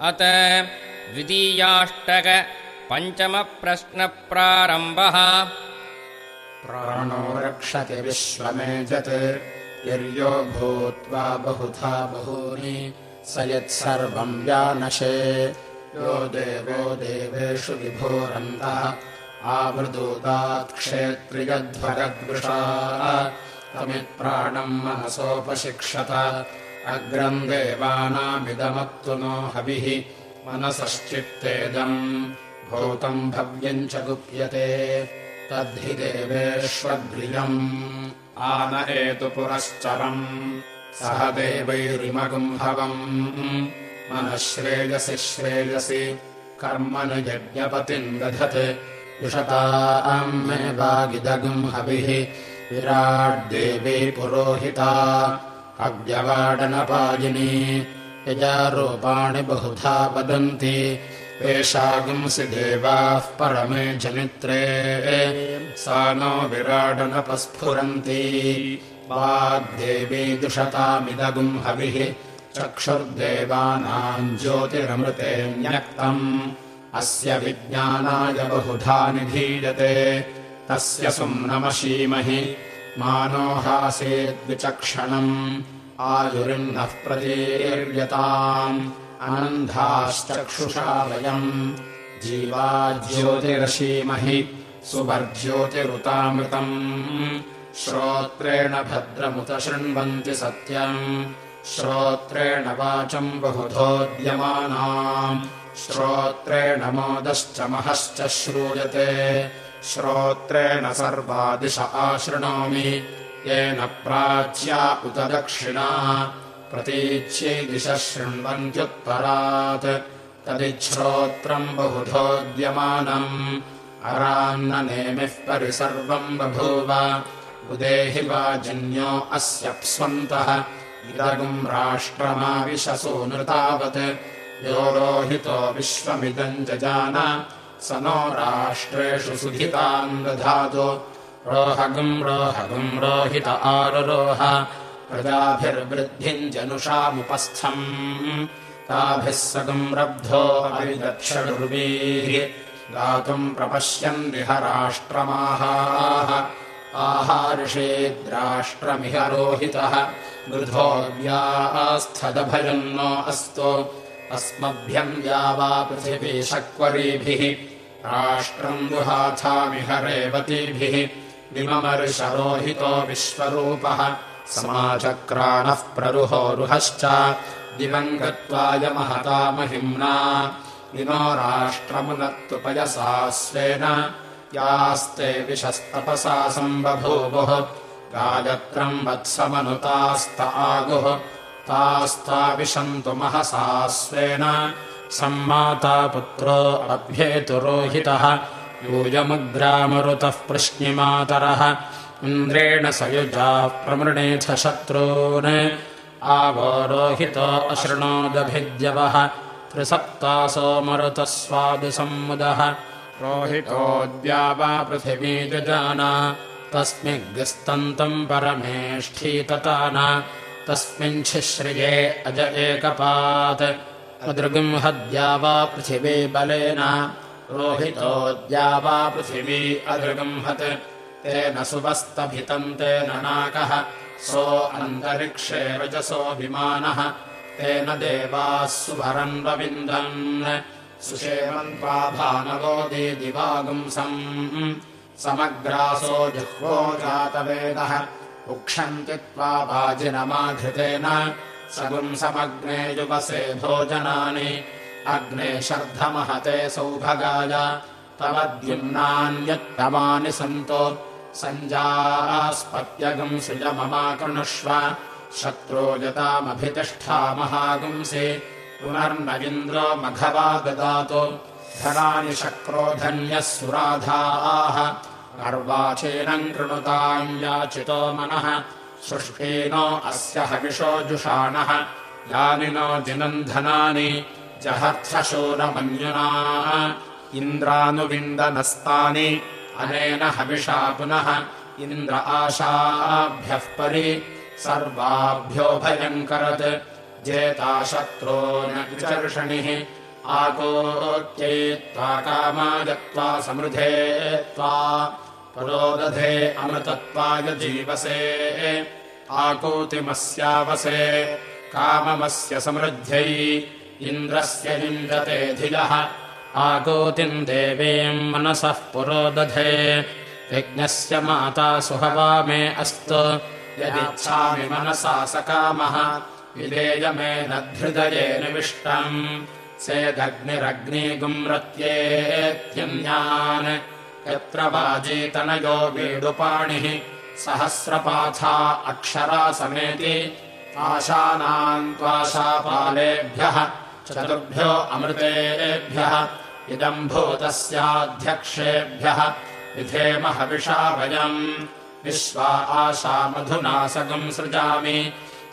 अत द्वितीयाष्टक पञ्चमप्रश्नप्रारम्भः। प्राणो रक्षति विश्वमेजत् यर्यो भूत्वा बहुधा बहूनि स यत्सर्वम् व्यानशे यो देवो देवेषु विभोरन्तः आवृदूतात्क्षेत्रियध्वरद्वृषा तमित्प्राणम् मनसोपशिक्षत अग्रम् देवानामिदमत्तु नो हविः मनसश्चित्तेदम् भूतम् भव्यम् च गुप्यते तद्धि देवेष्वग्र्यम् आन एतु पुरश्चरम् सह देवैरिमगुम्भवम् मनः श्रेयसि श्रेयसि कर्मणि यज्ञपतिम् दधत् विशताम् मे वागिदगुम्हविः विराड्देवी पुरोहिता अव्यवाडनपायिनी यजारूपाणि बहुधा वदन्ति। एषागुंसि देवाः परमे जनित्रे। सा नो विराडनपस्फुरन्ति। वाग्देवी दुषतामिदगुम्हविः चक्षुर्देवानाम् ज्योतिरमृते न्यक्तम्। अस्य विज्ञानाय बहुधा निधीयते। तस्य सुम्नमशीमहि मानोहासेद्विचक्षणम् आयुरिन्नः प्रतीर्यताम् अनन्धाश्चक्षुषा वयम् जीवा ज्योतिरशीमहि सुवर्ज्योतिरुतामृतम् श्रोत्रेण भद्रमुत शृण्वन्ति सत्यम् श्रोत्रेण वाचम् बहुधोद्यमानाम् श्रोत्रेण मोदश्च महश्च श्रूयते श्रोत्रेण सर्वादिश आशृणोमि। येन प्राच्या उत दक्षिणा प्रतीच्यै दिशः शृण्वन्त्युत्तरात्। तदिच्छ्रोत्रम् बहुधोद्यमानम्। अरान्ननेमिः परिसर्वम् बभूव। उदेहि वाजन्यो अस्यप्स्वन्तः। इदगुम् राष्ट्रमाविशसूनृतावत् यो रोहितो विश्वमिदम् जजान स नो राष्ट्रेषु सुधिताम् दधातु। रोहगुम् रोहगुम् रोहित आरुरोह। प्रजाभिर्वृद्धिम् जनुषामुपस्थम्। ताभिः सगुम् रब्धो अविदक्षुर्वीः गातुम् प्रपश्यन्दिह राष्ट्रमाहाः आहार्षेद्राष्ट्रमिह रोहितः। वृथो व्यास्थदभयन्नो अस्तु। अस्मभ्यम् द्यावा पृथिवी शक्वरीभिः राष्ट्रम् दुहाथामिह रेवतीभिः विममर्षरोहितो विश्वरूपः समाचक्राणः प्ररुहोरुहश्च दिवम् गत्वाय महता महिम्ना विनो राष्ट्रमुनत्तुपयसा स्वेन यास्ते विशस्तपसा सम्बभूवुः गायत्रम् वत्समनुतास्त आगुः तास्ताविशन्तु महसा स्वेन सम्माता पुत्रो अभ्येतुरोहितः यूयमुग्रामरुतः प्रश्निमातरः इन्द्रेण सयुजाः प्रमृणेथ शत्रून् आवरोहितो अशृणोदभिद्यवः त्रिसप्तासो मरुतः स्वादुसम्मुदः रोहितोऽद्या वा पृथिवी जजाना तस्मिग्स्तन्तम् परमेष्ठीततान तस्मिञ्छिश्रिये अज एकपात् अदृगम् हद्या वा पृथिवी बलेन रोहितोऽद्या वा पृथिवी अदृगम् हत् तेन सुवस्तभितम् तेन नाकः। सो अन्तरिक्षे रजसोऽभिमानः। तेन देवाः सुभरन्वविन्दन् सुषेवन्त्वा भानवोदीदिवागुंसम् समग्रासो जुह्वो जातवेदः। उक्षन्ति त्वा वाजिनमाघृतेन सगुंसमग्ने युवसे भोजनानि। अग्ने शर्धमहते सौभगाय। तव द्युम्नान्यत्तमानि सन्तो। सञ्जास्पत्यगम् सृजममाकृणुष्व। शत्रो यतामभितिष्ठामहागुंसि पुनर्न इन्द्रो मघवा ददातु धनानि शक्रोधन्यः सुराधाः। अर्वाचीनम् कृणुताम् याचितो मनः सृष्टीनो अस्य हविषो जुषाणः। यानि नो जिनम् धनानि जहर्थशूरमन्युना इन्द्रानुविन्दनस्तानि अनेन हविषा पुनः। इन्द्र आशाभ्यः परि सर्वाभ्यो भयङ्करत् जेता शत्रोन् विचर्षणिः। आकोत्ययित्वा कामायत्वा समृधे त्वा पुरोदधे अमृतत्वाय जीवसे। आकूतिमस्यावसे काममस्य समृद्ध्यै इन्द्रस्य निन्दते धियः आकूतिम् देवीम् मनसः पुरोदधे। यज्ञस्य माता सुहवा मे अस्तु। यदिच्छामि मनसा सकामः विलेयमेनद्धृदये निविष्टम्। सेदग्निरग्निगुम्रत्येत्यन्यान् यत्र वाजीतनयो वीडुपाणिः सहस्रपाथा अक्षरा समेति आशानाम् त्वाशापालेभ्यः चतुर्भ्यो अमृतेभ्यः इदम् भूतस्याध्यक्षेभ्यः विधेम हविषा वयम् विश्वा आशामधुनासकम् सृजामि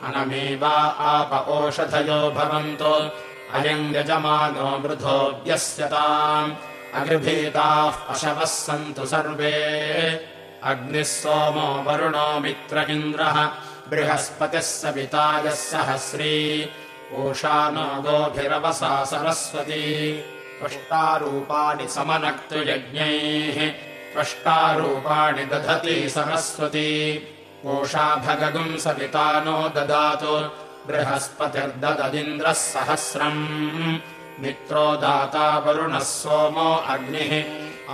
अनमेवा आप ओषधयो भवन्तु अयम् यजमानो वृथोऽभ्यस्यताम् अगृभीताः पशवः सन्तु सर्वे। अग्निः सोमो वरुणो मित्र इन्द्रः बृहस्पतिः सविता यः सहस्री ओषानो गोभिरवसा सरस्वती। त्वष्टारूपाणि समनक्तु यज्ञैः त्वष्टारूपाणि दधति सरस्वती। ओषाभगगुम् सविता नो ददातु बृहस्पतिर्दददिन्द्रः सहस्रम् मित्रो दाता वरुणः सोमो अग्निः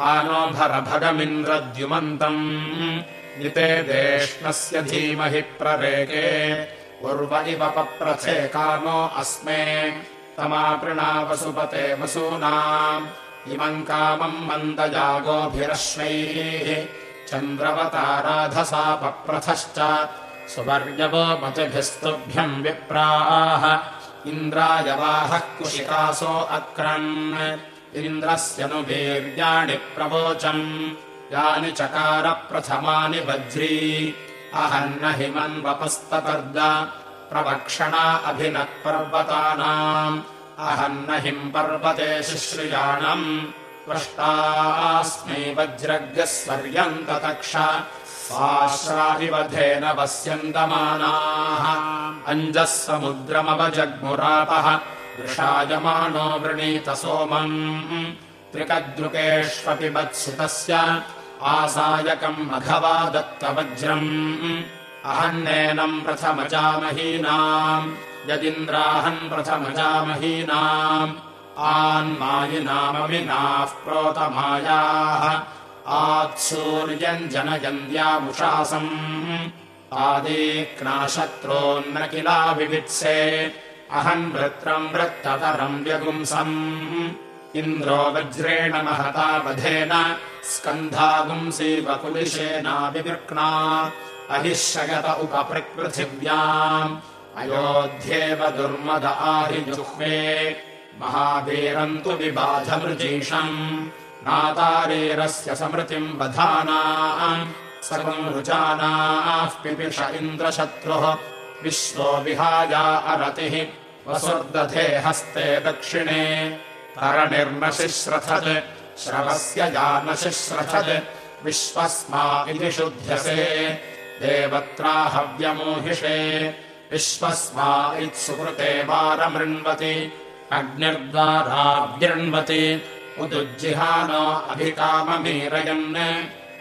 आनो भरभगमिन्द्रद्युमन्तम्। नितेदेष्णस्य धीमहि प्ररेके उर्व इव पप्रथे कामो अस्मे। तमापृणा वसुपते वसूनाम्। इमम् कामम् मन्दजागोभिरश्वैः चन्द्रवताराधसा पप्रथश्च सुवर्यवो मतिभिस्तुभ्यम् विप्राः इन्द्रायवाहः कुशिकासो अक्रन् इन्द्रस्य नु वीर्याणि प्रवोचम्। यानि चकार प्रथमानि वज्री। अहन्न हिमन्वपस्तपर्द प्रवक्षणा अभिनत्पर्वतानाम् अहन्न हिम् पर्वते शुश्रियाणम्। त्वष्टास्मै वज्रग्स्वर्यन्ततक्ष स्वाश्रादिवधेन वस्यन्तमानाः। अञ्जः समुद्रमवजग्मुरापः। वृषायमानो वृणीत सोमम्। त्रिकद्रुकेष्वपि वत्सुतस्य आसायकम् मघवा दत्तवज्रम्। अहन्नेनम् प्रथमजामहीनाम्। यदिन्द्राहन् प्रथमजामहीनाम्। आन्मायिनामविनाः प्रोतमायाः आत्सूर्यम् जनयन्द्यामुषासम् आदीक्नाशत्रोन्न किला विवित्से अहम् वृत्रम् वृत्ततरम् व्यगुंसम्। इन्द्रो वज्रेण महता वधेन स्कन्धागुंसीवकुलिशेनाभिवृक्ना अहिशगत उपपृक्पृथिव्याम् अयोध्येव दुर्मद आहिजुह्वे महावीरम् तु विबाधमृजीषम् नातारेरस्य समृतिम् वधाना सर्वम् पिपिष इन्द्रशत्रुः। विश्वो विहाया अरतिः वसुर्दधे हस्ते दक्षिणे। तरनिर्नशिश्रथत् श्रवस्य यानशिश्रथत् विश्वस्मा इति शुध्यसे। देवत्राहव्यमोहिषे विश्वस्मा इत्सुकृते वारमृण्वति अग्निर्द्वाराव्यण्वति उदुज्जिहानो अभिकाममीरयन्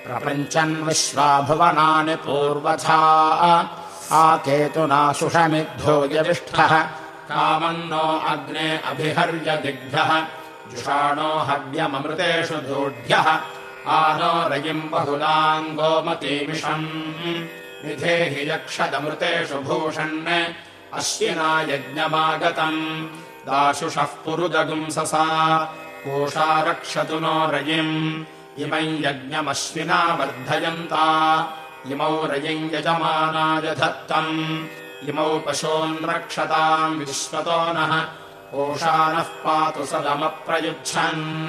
प्रपञ्चन् विश्वाभुवनानि पूर्वथा। आकेतुना सुषमिद्धोजविष्ठः कामन्नो अग्ने अभिहर्य दिग्भ्यः जुषाणो हव्यममृतेषु दोढ्यः आनो रयिम् बहुलाम् गोमतीमिषम् निधेहि यक्षदमृतेषु भूषन्। अश्विना यज्ञमागतम्। दाशुषः पुरुदगुंससा कोषा रक्षतु नो रयिम्। इमम् यज्ञमश्विना वर्धयन्ता। इमौ रयिम् यजमानाय धत्तम्। इमौ पशून् रक्षताम् विश्वतो नः। कोषानः पातु सदमप्रयुच्छन्।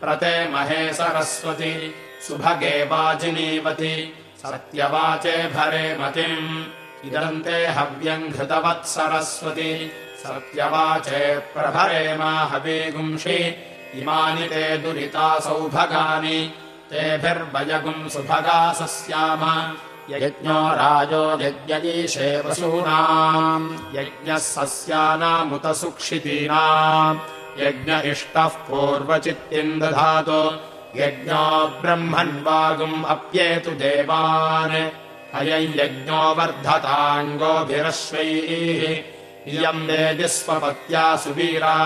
प्रते महे सरस्वति सुभगे वाजिनीवति सत्यवाचे भरे मतिम्। इदम् ते हव्यम् घृतवत् सरस्वति सत्यवाचे प्रभरे मा हवीगुंषि इमानि ते दुरिता सौभगानि। तेभिर्भयगुम् सुभगा सस्याम। यज्ञो राजो यज्ञयीशे वसूनाम्। यज्ञः सस्यानामुत सुक्षितीनाम्। यज्ञ इष्टः पूर्वचित्तिम् दधातु यज्ञो ब्रह्मन्वागुम् अप्येतु देवान्। अयम् यज्ञो वर्धताङ्गोभिरश्वैः। इयम् वेदिस्वपत्या सुवीरा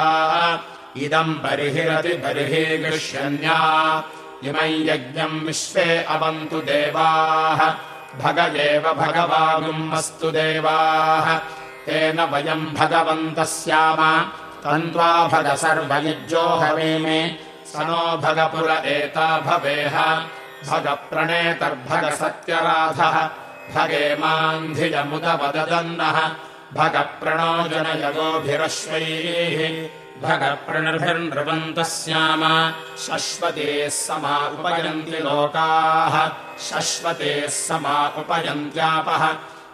इदम् बर्हिरति बर्हि इमम् यज्ञम् विश्वे अवन्तु देवाः। भग एव भगवागुम् अस्तु देवाः। तेन वयम् भगवन्तः स्याम तन्त्वा भग सर्वयुज्यो हवेमे स नो भगपुर एता भवेह। भगप्रणेतर्भग सत्यराधः। भगेमान्धिजमुदवदन्नः भगप्रणो जनयगोभिरश्वैः भगप्रणर्भिर्नृपन्तः स्याम शश्वतेः समा उपयन्ति लोकाः। शश्वतेः समा उपयन्त्यापः।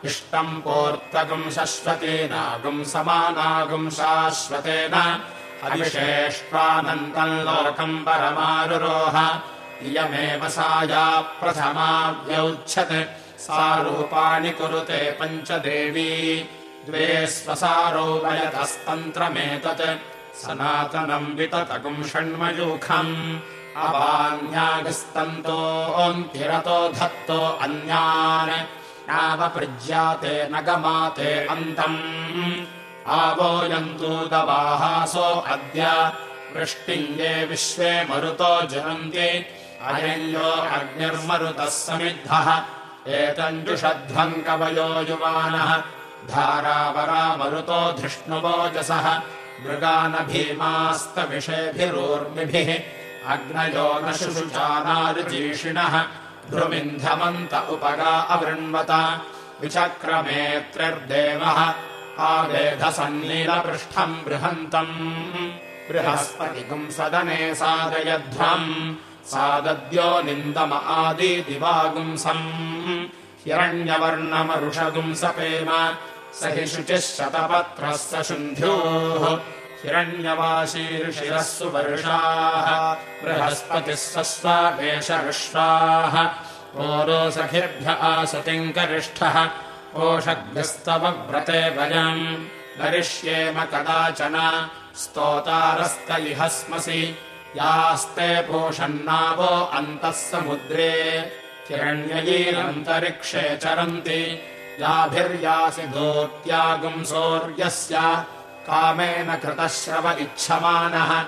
इष्टम् पोर्तकम् शश्वतेनागुम् समानागुम् शाश्वतेन अविशेष्टानन्तम् लोकम् परमारुरोह। इयमेव सा या प्रथमा व्यौच्छत् सा रूपाणि कुरुते पञ्चदेवी। द्वे स्वसारो वयतस्तन्त्रमेतत् सनातनम् विततकुम् षण्मयूखम् अवान्यागस्तन्तोऽन्तिरतो धत्तो अन्यान् नावपृज्याते न गमाते अन्तम् आवोयन्तु दवाहासो अद्य वृष्टिम् ये विश्वे मरुतो जनन्ति अयञ्जो अग्निर्मरुतः समिद्धः एतञ्जुषध्वम् कवयो युवानः धारावरा मरुतो धृष्णुवोजसः मृगानभीमास्तविषेभिरोर्मिभिः अग्नयो न शुशुचानारुजीषिणः भ्रुमिन्धमन्त उपगा अवृण्वत विचक्रमेत्रिर्देवः आवेधसन्नीलपृष्ठम् बृहन्तम् बृहस्पतिगुम् सदने सादयध्वम् सादद्यो निन्दम आदिदिवागुंसम् हिरण्यवर्णमरुषगुंसपेम स हि शुचिः शतपत्रः स शुन्ध्योः हिरण्यवाशीर्षिरः सुवर्षाः बृहस्पतिः सस्वापेशविश्वाः ओरोसखिभ्य आसतिम् करिष्ठः ओषग्भ्यस्तव व्रते वयम् करिष्येम कदाचन स्तोतारस्त इह स्मसि यास्ते पोषन्नावो अन्तः समुद्रे हिरण्ययीरन्तरिक्षे चरन्ति याभिर्यासि धोत्यागुंसौर्यस्य कामेन कृतश्रव इच्छमानः।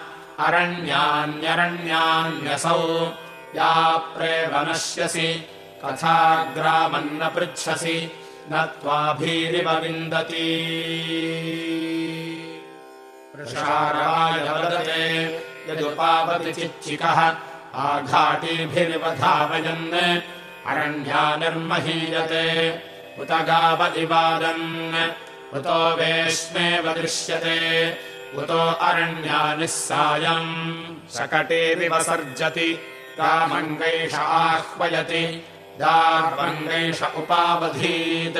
अरण्यान्यरण्यान्यसौ या प्रेवनश्यसि कथाग्रामन्न पृच्छसि न त्वाभीरिव विन्दति। वदते यदुपावति चिच्चिकः आघाटीभिरिव धावयन्। अरण्या निर्महीयते उत गाव इवादन् उतो वेश्मेव दृश्यते। उतो अरण्यानिः सायम् शकटेरिवसर्जति रामङ्गैष आह्वयति। दार्वङ्गैष उपावधीत्।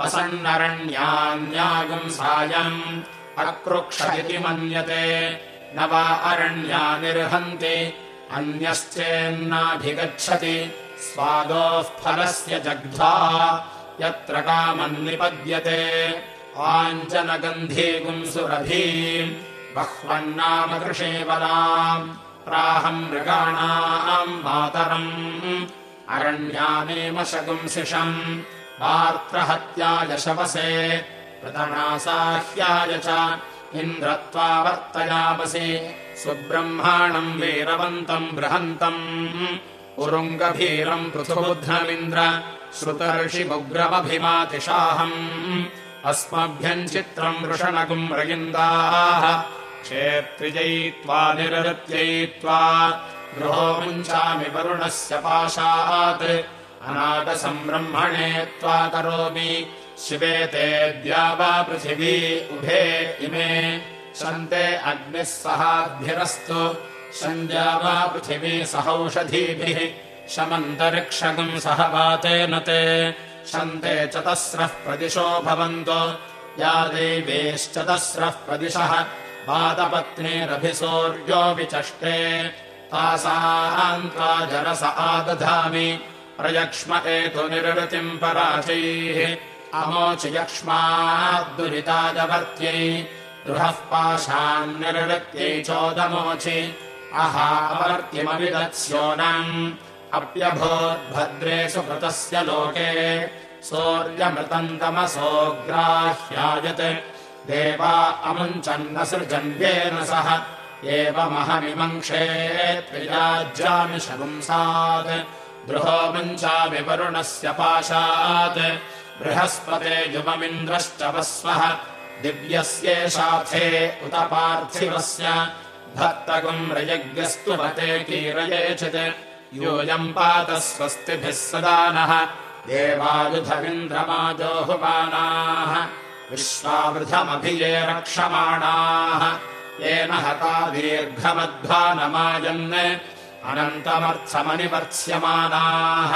वसन्नरण्यान्यागुम् सायम्। अक्रुक्ष इति मन्यते। न वा अरण्यानिर्हन्ति अन्यश्चेन्नाभिगच्छति स्वादोः फलस्य जग्ध्वा यत्र कामन्निपद्यते। आञ्जनगन्धीगुंसुरभीम् बह्वन्नाम कृषेवलाम् प्राहम् मृगाणाम् मातरम्। अरण्यानेमशगुंसिषम् वार्त्रहत्याय शवसे। प्रतनासाह्याय च। इन्द्रत्वा वर्तयामसि सुब्रह्माणम् वीरवन्तम् बृहन्तम्। उरुङ्गभीरम् पृथुबुद्धमिन्द्र श्रुतर्षिमुग्रमभिमातिशाहम् अस्मभ्यम् चित्रम् वृषणकुम् रयिन्दाः क्षेत्रिजयित्वा निरृत्ययित्वा गृहो मुञ्चामि वरुणस्य पाशात्। अनागसम्ब्रह्मणे त्वा करोमि शिवे ते वा पृथिवी उभे इमे। सन्ते अग्निः सहाद्भिरस्तु। वा पृथिवी सहौषधीभिः शमन्तरिक्षगम् सह वातेन ते। शन्ते चतस्रः प्रदिशो भवन्तो। या देवेश्चतस्रः प्रदिशः। वातपत्नीरभिसौर्यो विचष्टे। तासान्त्वा जरस आदधामि। प्रयक्ष्म एतु निर्वृतिम् पराचैः अमोचियक्ष्माद्दुरितादवर्त्यै दुहः पाशान्निर्वृत्यै चोदमोचि। अहावर्त्यमविदत्स्योनम् अप्यभोद्भद्रेषु कृतस्य लोके सोऽर्यमृतन्तमसोऽग्राह्यायत् देवा अमुञ्चन्न सृजन्येन सह एवमहमिमङ्क्षे त्रिराज्यामि शपुंसात्। दृहो मुञ्चामि वरुणस्य पाशात्। बृहस्पते युवमिन्द्रश्च वस्वः दिव्यस्येषाथे उत पार्थिवस्य। भक्तगुम् रयज्ञस्तु मते कीरयेचित् यूयम् पातः स्वस्तिभिः सदा नः देवायुधमिन्द्रमाजोहुमानाः विश्वावृधमभिये रक्षमाणाः। येन हता दीर्घमध्वानमायन् अनन्तमर्थमनिवर्त्स्यमानाः।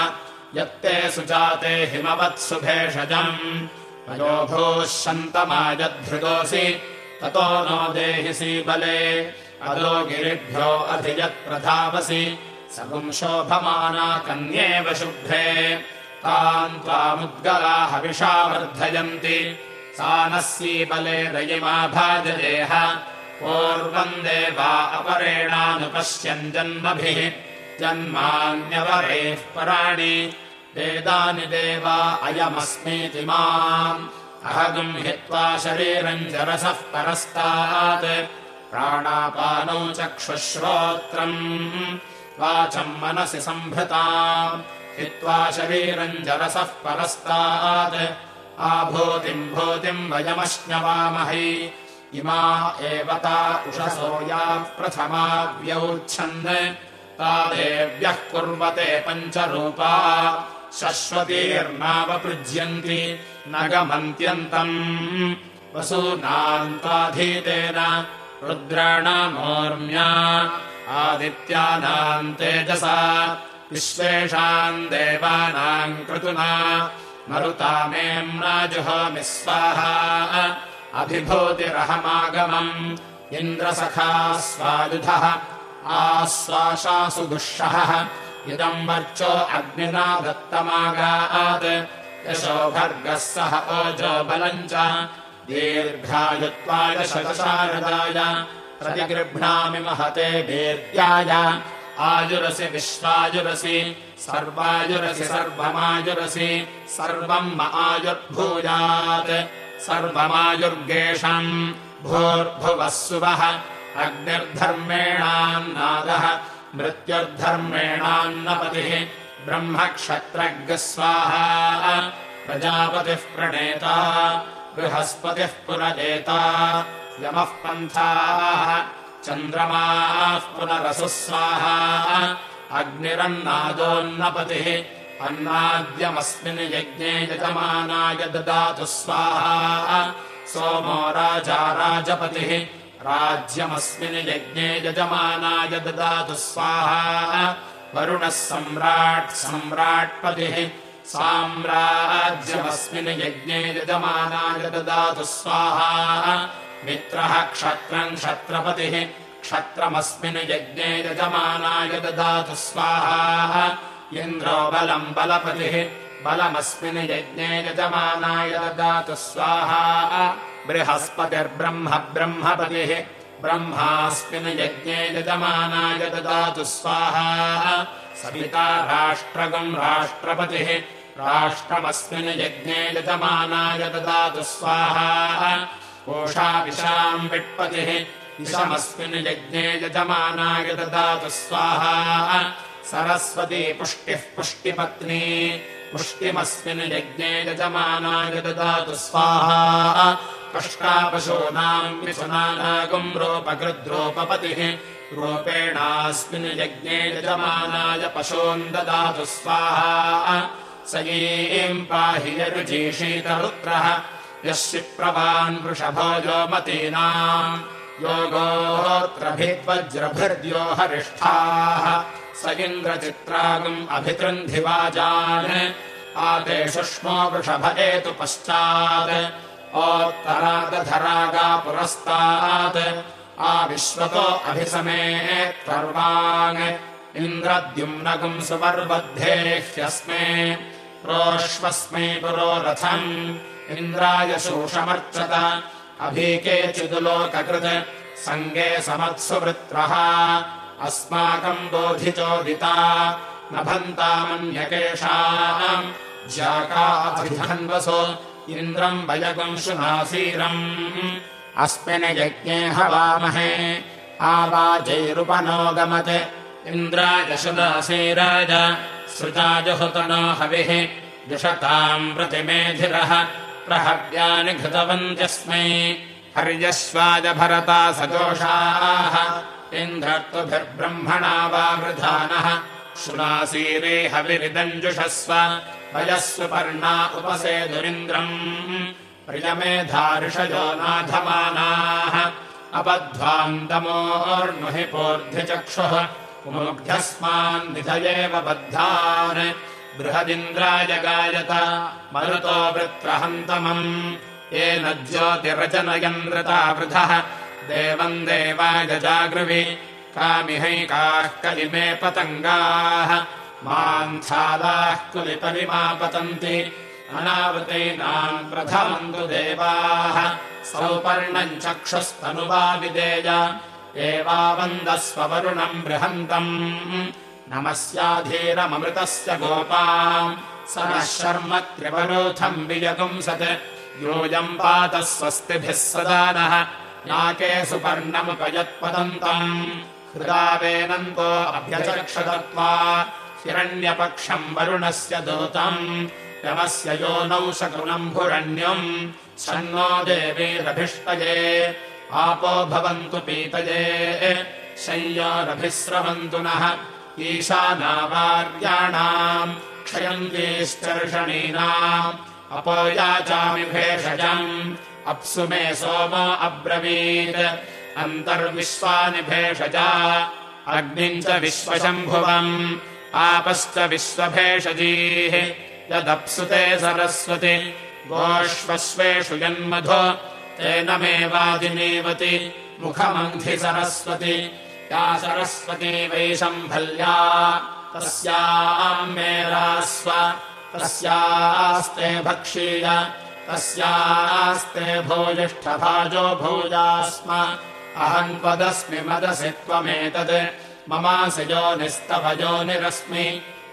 यत्ते सुजाते हिमवत्सु भेषजम् अयोभूः शन्तमायद्धृतोऽसि ततो नो देहि सीबले अदो गिरिभ्यो अधियत्प्रधावसि सपुंशोभमाना कन्येव शुभ्रे त्वामुद्गला हविषा वर्धयन्ति। सा नः सीबले रयिमा भाजयेह। पूर्वम् देवा अपरेणानुपश्यन् जन्मभिः जन्मान्यवरेः पराणि। वेदानि देवा अयमस्मीति माम्। अहगुम् हित्वा शरीरम् जरसः परस्तात्। प्राणापानौ चक्षुश्रोत्रम् वाचम् मनसि सम्भृताम्। हित्वा शरीरम् जरसः परस्तात्। आभूतिम् भूतिम् वयमश्नवामहै। इमा एव ता उषसो याः प्रथमा ता देव्यः कुर्वते पञ्चरूपा। शश्वतीर्नावपृज्यन्ति न गमन्त्यन्तम्। वसूनान्ताधीतेन रुद्राणामोर्म्या आदित्यानाम् तेजसा विश्वेषाम् देवानाम् क्रतुना मरुतामेम्ना जुहोमि स्वाहा अभिभूतिरहमागमम् इन्द्रसखा स्वायुधः आश्वासासु दुःशहः इदम् वर्चो अग्निना दत्तमागात् यशो भर्गः सह बलम् च दीर्घायुत्वाय शतशारदाय प्रतिगृह्णामि महते वीर्याय आयुरसि विश्वायुरसि सर्वायुरसि सर्वमायुरसि सर्वम् म आयुर्भूयात्। सर्वमायुर्गेषम् भूर्भुवः सुवः अग्निर्धर्मेणान्नादः मृत्युर्धर्मेणान्नपतिः ब्रह्मक्षत्रज्ञस्वाहा प्रजापतिः प्रणेता बृहस्पतिः पुरजेता यमः पन्थाः। चन्द्रमाः पुनरसुः स्वाहा। अग्निरन्नादोन्नपतिः। अन्नाद्यमस्मिन् यज्ञे यजमानाय ददातु स्वाहा। सोमो राजा राजपतिः। राज्यमस्मिन् यज्ञे यजमानाय ददातु स्वाहा। वरुणः सम्राट् सम्राट्पतिः। साम्राज्यमस्मिन् यज्ञे यजमानाय ददातु स्वाहा मित्रः क्षत्रम् क्षत्रपतिः क्षत्रमस्मिन् यज्ञे यजमानाय ददातु स्वाहा। इन्द्रो बलम् बलपतिः बलमस्मिन् यज्ञे यजमानाय ददातु स्वाहा। बृहस्पतिर्ब्रह्म ब्रह्मपतिः ब्रह्मास्मिन् यज्ञे यजमानाय ददातु स्वाहा। सविता राष्ट्रगम् राष्ट्रपतिः राष्ट्रमस्मिन् यज्ञे यजमानाय ददातु स्वाहा कोषाविशाम् विट्पतिः विषमस्मिन् यज्ञे यजमानाय ददातु स्वाहा। सरस्वती पुष्टिः पुष्टिपत्नी। पुष्टिमस्मिन् यज्ञे यजमानाय ददातु स्वाहा। कष्टापशूनाम् मिथुनानागुम् रूपकृद्रूपपतिः। रूपेणास्मिन् यज्ञे यजमानाय पशून् ददातु स्वाहा। स यीम् पाहि यरुजीषीतरुत्रः यः शिप्रवान् वृषभोजो मतीनाम् योगोत्रभिद्वज्रभिर्द्यो हरिष्ठाः। स इन्द्रचित्रागम् अभितृन्धिवाजान्। आते शुष्मो वृषभ एतु पश्चात्। ओत्तरागधरागा पुरस्तात्। आविश्वतो अभिसमे त्वर्वाङ् इन्द्रद्युम्नगुम् सुपर्वद्धे ह्यस्मे प्रोष्वस्मै पुरोरथम् इन्द्राय शोषमर्चत। अभीकेचिदुलोककृत्। सङ्गे समत्सुवृत्रः। अस्माकम् बोधिचोदिता। नभन्तामन्यकेषाम् ज्याकाधिधन्वसो इन्द्रम् वयगुंशुनासीरम्। अस्मिन् यज्ञे हवामहे। आवाजैरुपनोगमत्। इन्द्रायशुदासेराज सृजाजुहुतनो हविः। जुषताम् प्रतिमेधिरः प्रहव्यानि घृतवन्त्यस्मै हर्यश्वाजभरता सजोषाः। इन्द्रत्वभिर्ब्रह्मणा वा वृधानः शुनासीरे हविरिदञ्जुषस्व। वयस्व पर्णा उपसेदुरिन्द्रम्। प्रियमेधाऋषयो नाधमानाः। अपध्वान्तमोर्नुहि पोर्ध्यचक्षुः मुग्ध्यस्मान्निधयेव बद्धान् बृहदिन्द्राय गायत मरुतो वृत्रहन्तमम्। येन ज्योतिरचनयन् वृथः। देवम् देवाय जागृवि कामिहैकाः कलिमे पतङ्गाः। मान्थादाः कुलिपरिमा पतन्ति अनावृतेनाम् प्रथमन्तु देवाः। सौपर्णम् चक्षुस्तनुवा विदेय एवावन्दस्ववरुणम् बृहन्तम् नमस्याधीरममृतस्य गोपाम्। स नः शर्म त्रिवरोथम् विजगुंसत् योऽयम् पातः स्वस्तिभिः सदा नः। नाके सुपर्णमुपयत्पदन्तम्। हृदावेनन्तो अभ्यचक्षदत्वा। हिरण्यपक्षम् वरुणस्य दूतम्। यमस्य यो नौ शकुनम्भुरण्यम् सन्नो देवीरभिष्टये। आपो भवन्तु पीतये। शय्यारभिस्रवन्तु नः ईशानावार्याणाम् क्षयन्तीश्चर्षणीनाम् अपोयाचामि भेषजम् अप्सु मे सोमो अन्तर्विश्वानि भेषजा। अग्निम् च विश्वशम्भुवम्। आपश्च विश्वभेषजीः। यदप्सुते सरस्वति। गोष्वश्वेषु यन्मधो। तेन मे वादिनीवति मुखमन्धि सरस्वति या सरस्वती वैशम्भल्या तस्याम् मेरास्व तस्यास्ते भक्षीय तस्यास्ते भोजिष्ठभाजो भोजास्म। अहम् त्वदस्मि मदसि त्वमेतत् ममासि योनिस्तव योनिरस्मि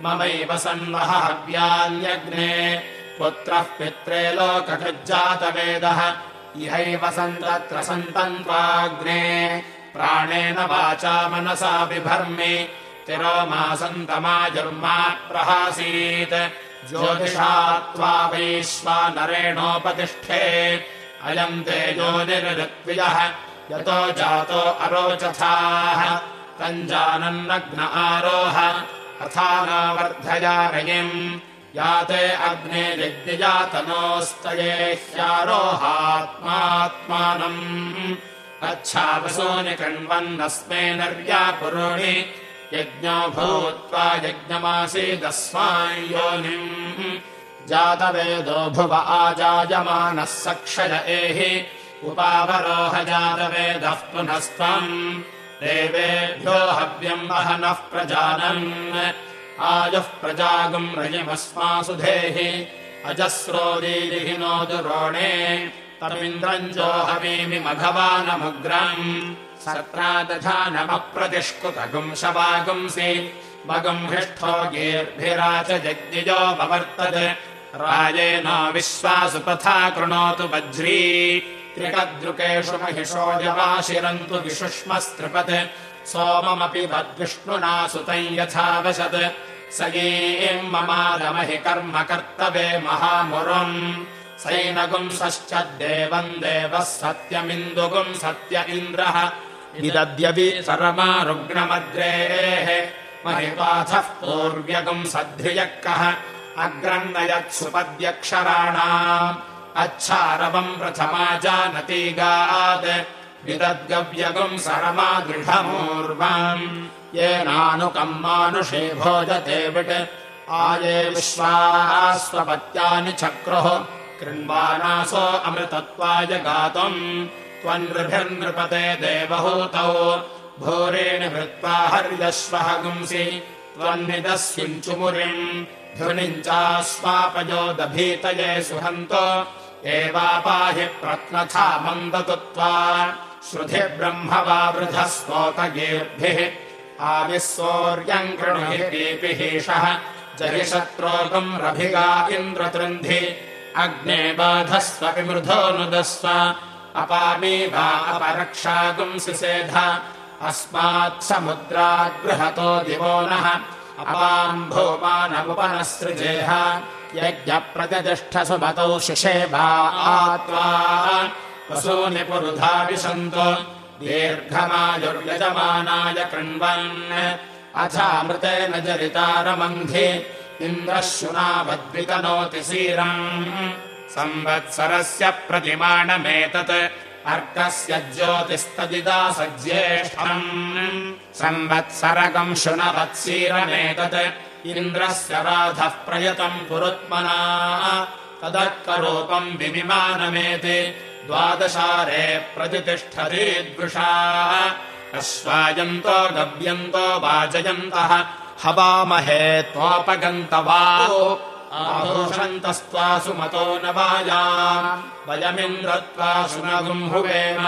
ममैव सन्वहव्यान्यग्ने। पुत्रः पित्रे लोककृज्जातवेदः इहैव सन्तत्र सन्तम् त्वाग्ने प्राणेन वाचा मनसा बिभर्मि तिरो मा सन्तमाजुर्मा प्रहासीत् ज्योतिषा त्वा वैश्वा नरेणोपतिष्ठे अयम् ते ज्योतिर्ऋत्विजः यतो जातो अरोचथाः। तञ्जानन्नग्न आरोह अथा न वर्धया रयिम् याते अग्ने जग्निजातनोस्तये ह्यारोहात्मात्मानम् अच्छावसूनि कृण्वन्नस्मे नर्या पुरोणि यज्ञो भूत्वा यज्ञमासीदस्मायोनिम् जातवेदो भुव आजायमानः सक्षय एहि। उपावरोह जातवेदः पुनस्त्वम्। देवेभ्यो हव्यम् वहनः प्रजानन्। आयुः प्रजागम् रजिमस्मासु धेहि अजस्रोदीरिहिनोदु रोणे तमिन्द्रम् जोहवीमि मघवानमुग्रम् सत्रादधानमप्रतिष्कुतगुम् शवागुंसि मगुम् हृष्ठो गीर्भिराच जज्ञिजो भवर्तत् राजेन विश्वासु पथा कृणोतु वज्री। त्रिकद्रुकेषु महिषो यवाशिरन्तु विशुष्मस्त्रिपत्। सोममपि वद्विष्णुना सुतम् यथावशत्। स येम् ममादमहि कर्म कर्तवे महामुरम् सैनगुंसश्च देवम् देवः सत्यमिन्दुगुम् सत्य इन्द्रः। इदद्यपि सरमारुग्णमद्रेः महिपाथः पूर्व्यगुम् सद्धियः कः अग्रन्नयत्सुपद्यक्षराणाम् अच्छारवम् प्रथमा जानतीगात् विदद्गव्यगुम् सरमा दृढमूर्वाम्। येनानुकम् मानुषे भोजते विट्। आये विश्वास्वपत्यानि चक्रुः कृण्वानासो अमृतत्वाय गातुम्। त्वन्नृभिर्नृपते देवहूतौ। भूरेण भृत्वा हर्यश्वः गुंसि। त्वन्निदस्युञ्चुमुरिम् धुनिम् चास्वापयोदभीतये सुहन्तो। एवापाहि प्रत्नथा मन्दतुत्वा। श्रुधि ब्रह्म वा वृधः स्तोतगेर्भिः आविःसौर्यम् कृणुहिपीपिहीषः जहि शत्रोगम् रभिगा इन्द्रतृन्धि अग्ने बाधस्व विमृधोऽनुदस्व अपामी वा अपरक्षागुंसि सेध अस्मात् समुद्रात् बृहतो दिवो नः। अपाम् भूमानमुपनसृजेह। यज्ञप्रतिष्ठसुमतौ शिषेभा आत्वा वसूनि पुरुधा विशन्तो। दीर्घमायुर्यजमानाय कृण्वन्। अथामृतेन जरितारमन्धि इन्द्रः शुनावद्वितनोति सीरम्। संवत्सरस्य प्रतिमाणमेतत् अर्कस्य ज्योतिस्तदिदा सज्येष्ठम् संवत्सरकम् शुनवत्सीरमेतत् इन्द्रस्य राधः प्रयतम् पुरुत्मना। तदत्करूपम् विमिमानमेति द्वादशारे प्रतितिष्ठतीदृशा अश्वायन्तो गव्यन्तो वाजयन्तः हवामहे त्वोपगन्तवा। आभूषन्तस्त्वा सुमतो न वायाम् वयमिन्द्रत्वा सुनगुम्भुवेम